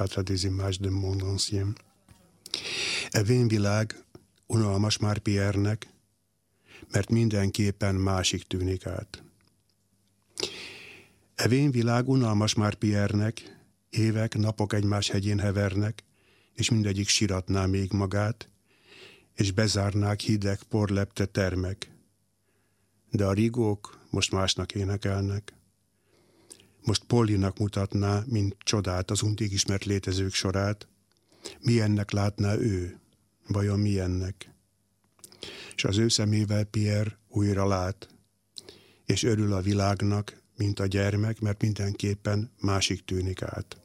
patra des images de monde ancien. E világ unalmas már Pierre-nek, mert mindenképpen másik tűnik át. E világ unalmas már Pierre-nek, évek, napok egymás hegyén hevernek, és mindegyik siratná még magát, és bezárnák hideg, porlepte termek. De a rigók most másnak énekelnek. Most Pollinak mutatná, mint csodát az untig ismert létezők sorát, milyennek látná ő, vajon milyennek. És az ő szemével Pierre újra lát, és örül a világnak, mint a gyermek, mert mindenképpen másik tűnik át.